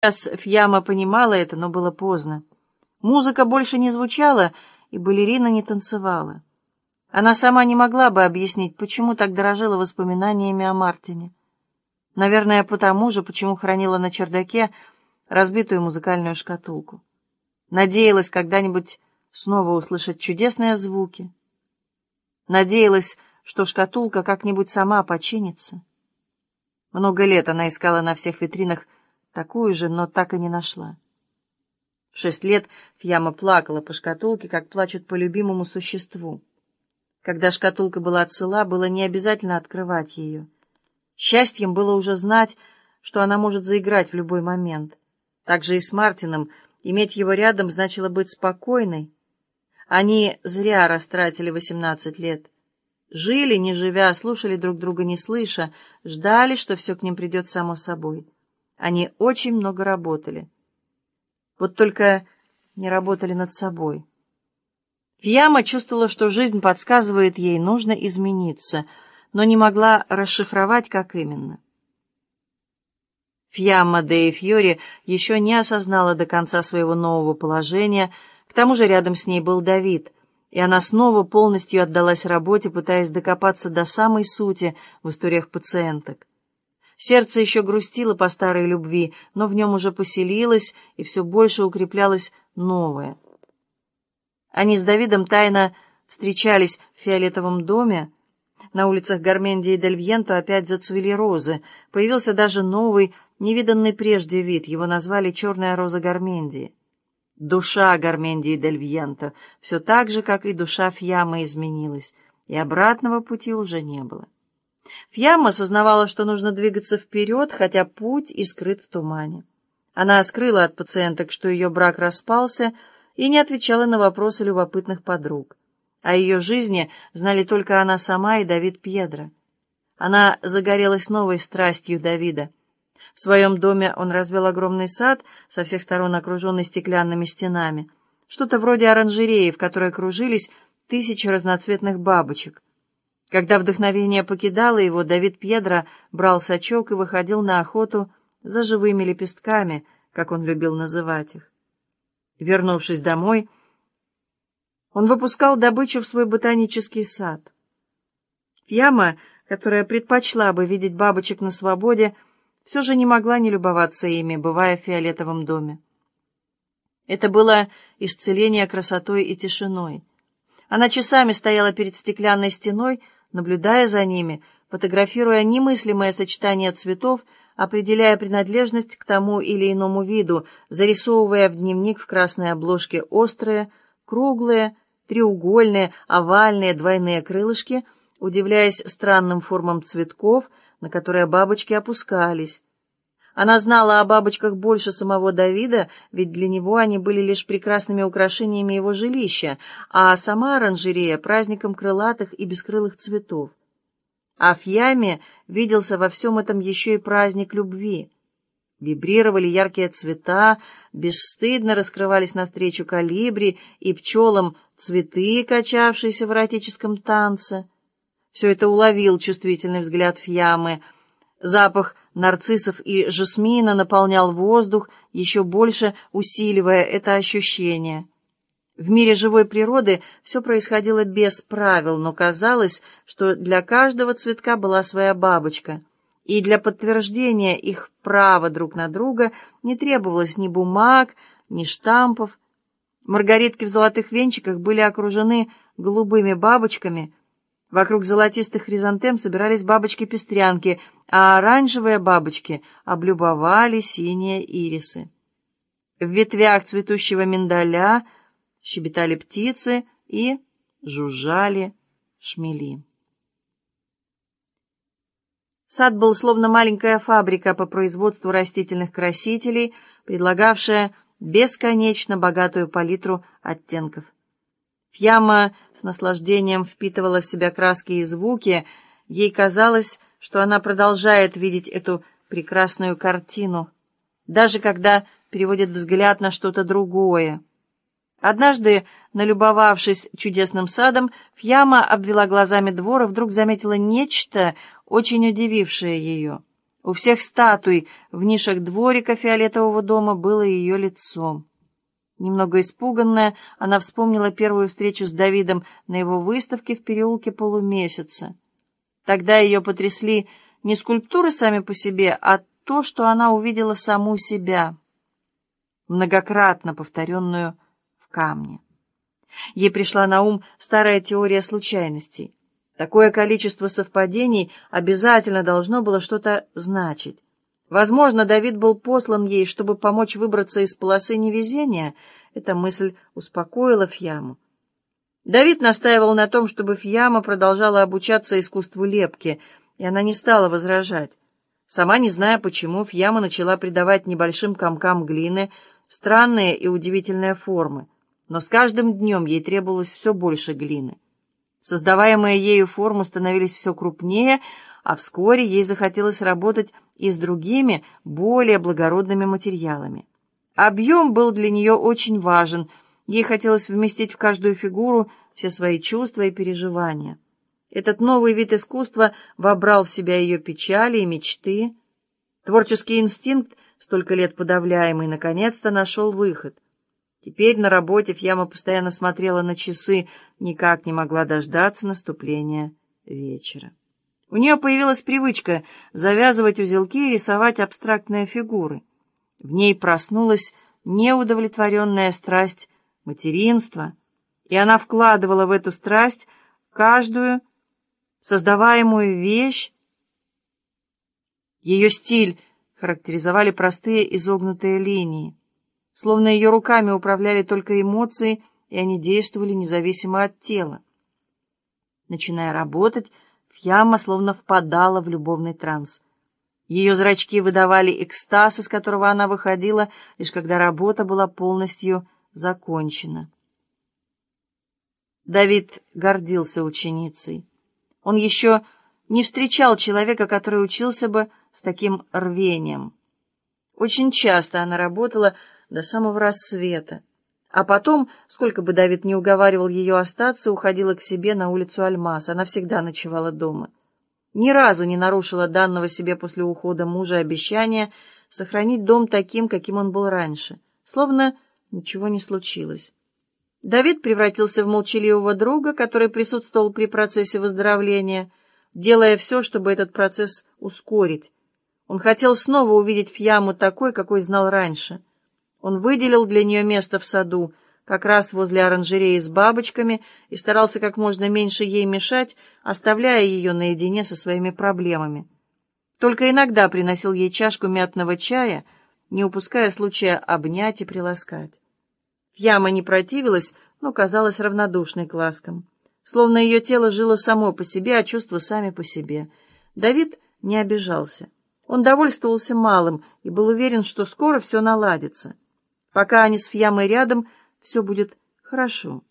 Сейчас Фьяма понимала это, но было поздно. Музыка больше не звучала, и балерина не танцевала. Она сама не могла бы объяснить, почему так дорожила воспоминаниями о Мартине. Наверное, потому же, почему хранила на чердаке разбитую музыкальную шкатулку. Надеялась когда-нибудь снова услышать чудесные звуки. Надеялась, что шкатулка как-нибудь сама починится. Много лет она искала на всех витринах такую же, но так и не нашла. В шесть лет Фьяма плакала по шкатулке, как плачут по любимому существу. Когда шкатулка была цела, было не обязательно открывать ее. Счастьем было уже знать, что она может заиграть в любой момент. Так же и с Мартином иметь его рядом значило быть спокойной. Они зря растратили восемнадцать лет. Жили, не живя, слушали друг друга не слыша, ждали, что все к ним придет само собой. Они очень много работали. Вот только не работали над собой. Фьяма чувствовала, что жизнь подсказывает ей, нужно измениться, но не могла расшифровать, как именно. Фьямма де Фьори еще не осознала до конца своего нового положения, к тому же рядом с ней был Давид, и она снова полностью отдалась работе, пытаясь докопаться до самой сути в историях пациенток. Сердце еще грустило по старой любви, но в нем уже поселилось и все больше укреплялось новое. Они с Давидом тайно встречались в фиолетовом доме. На улицах Гармендии и Дель Вьенто опять зацвели розы. Появился даже новый, невиданный прежде вид. Его назвали «Черная роза Гармендии». Душа Гармендии Дель Вьенто все так же, как и душа Фьямы, изменилась, и обратного пути уже не было. Фьямма осознавала, что нужно двигаться вперед, хотя путь и скрыт в тумане. Она скрыла от пациенток, что ее брак распался, и не отвечала на вопросы любопытных подруг. О ее жизни знали только она сама и Давид Пьедро. Она загорелась новой страстью Давида. В своем доме он развел огромный сад, со всех сторон окруженный стеклянными стенами, что-то вроде оранжереи, в которой кружились тысячи разноцветных бабочек. Когда вдохновение покидало его, Давид Пьедро брал сачок и выходил на охоту за живыми лепестками, как он любил называть их. Вернувшись домой, он выпускал добычу в свой ботанический сад. Фьяма, которая предпочла бы видеть бабочек на свободе, все же не могла не любоваться ими, бывая в фиолетовом доме. Это было исцеление красотой и тишиной. Она часами стояла перед стеклянной стеной, наблюдая за ними, фотографируя немыслимое сочетание цветов, определяя принадлежность к тому или иному виду, зарисовывая в дневник в красной обложке острые, круглые, треугольные, овальные, двойные крылышки, удивляясь странным формам цветков, на которые бабочки опускались. Она знала о бабочках больше самого Давида, ведь для него они были лишь прекрасными украшениями его жилища, а сама оранжерея — праздником крылатых и бескрылых цветов. А в яме виделся во всем этом еще и праздник любви. Вибрировали яркие цвета, бесстыдно раскрывались навстречу калибри и пчелам цветы, качавшиеся в эротическом танце. Все это уловил чувствительный взгляд Фьямы. Запах нарциссов и жасмина наполнял воздух, еще больше усиливая это ощущение. В мире живой природы все происходило без правил, но казалось, что для каждого цветка была своя бабочка, и для подтверждения их права друг на друга не требовалось ни бумаг, ни штампов. Маргаритки в золотых венчиках были окружены голубыми бабочками, Вокруг золотистых хризантем собирались бабочки-пестрянки, а оранжевые бабочки облюбовали синие ирисы. В ветвях цветущего миндаля щебетали птицы и жужжали шмели. Сад был словно маленькая фабрика по производству растительных красителей, предлагавшая бесконечно богатую палитру оттенков. Фьяма с наслаждением впитывала в себя краски и звуки. Ей казалось, что она продолжает видеть эту прекрасную картину, даже когда переводит взгляд на что-то другое. Однажды, налюбовавшись чудесным садом, Фьяма обвела глазами двор и вдруг заметила нечто, очень удивившее ее. У всех статуй в нишах дворика фиолетового дома было ее лицо. Немного испуганная, она вспомнила первую встречу с Давидом на его выставке в переулке полумесяца. Тогда ее потрясли не скульптуры сами по себе, а то, что она увидела саму себя, многократно повторенную в камне. Ей пришла на ум старая теория случайностей. Такое количество совпадений обязательно должно было что-то значить. Возможно, Давид был послан ей, чтобы помочь выбраться из полосы невезения. Эта мысль успокоила Фьяму. Давид настаивал на том, чтобы Фьяма продолжала обучаться искусству лепки, и она не стала возражать. Сама не зная почему, Фьяма начала придавать небольшим комкам глины странные и удивительные формы, но с каждым днем ей требовалось все больше глины. Создаваемые ею формы становились все крупнее, а вскоре ей захотелось работать и с другими, более благородными материалами. Объем был для нее очень важен, ей хотелось вместить в каждую фигуру все свои чувства и переживания. Этот новый вид искусства вобрал в себя ее печали и мечты. Творческий инстинкт, столько лет подавляемый, наконец-то нашел выход. Теперь на работе Фьяма постоянно смотрела на часы, никак не могла дождаться наступления вечера. У нее появилась привычка завязывать узелки и рисовать абстрактные фигуры. В ней проснулась неудовлетворенная страсть материнства, и она вкладывала в эту страсть каждую создаваемую вещь. Ее стиль характеризовали простые изогнутые линии, словно ее руками управляли только эмоции, и они действовали независимо от тела. Начиная работать, Фьяма словно впадала в любовный транс. Ее зрачки выдавали экстаз, из которого она выходила, лишь когда работа была полностью закончена. Давид гордился ученицей. Он еще не встречал человека, который учился бы с таким рвением. Очень часто она работала до самого рассвета. А потом, сколько бы Давид не уговаривал ее остаться, уходила к себе на улицу Альмас. Она всегда ночевала дома. Ни разу не нарушила данного себе после ухода мужа обещания сохранить дом таким, каким он был раньше, словно ничего не случилось. Давид превратился в молчаливого друга, который присутствовал при процессе выздоровления, делая все, чтобы этот процесс ускорить. Он хотел снова увидеть Фьяму такой, какой знал раньше — он выделил для нее место в саду, как раз возле оранжереи с бабочками, и старался как можно меньше ей мешать, оставляя ее наедине со своими проблемами. Только иногда приносил ей чашку мятного чая, не упуская случая обнять и приласкать. Фьяма не противилась, но казалась равнодушной к ласкам. Словно ее тело жило само по себе, а чувства сами по себе. Давид не обижался. Он довольствовался малым и был уверен, что скоро все наладится. Пока они с Фьямой рядом, все будет хорошо.